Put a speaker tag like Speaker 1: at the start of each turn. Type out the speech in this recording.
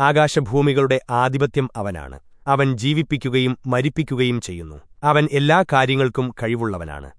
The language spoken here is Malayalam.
Speaker 1: ആകാശഭൂമികളുടെ ആധിപത്യം അവനാണ്. അവൻ ജീവിപ്പിക്കുകയും മരിപ്പിക്കുകയും ചെയ്യുന്നു. അവൻ എല്ലാ കാര്യങ്ങൾക്കും കഴിവുള്ളവനാണ്.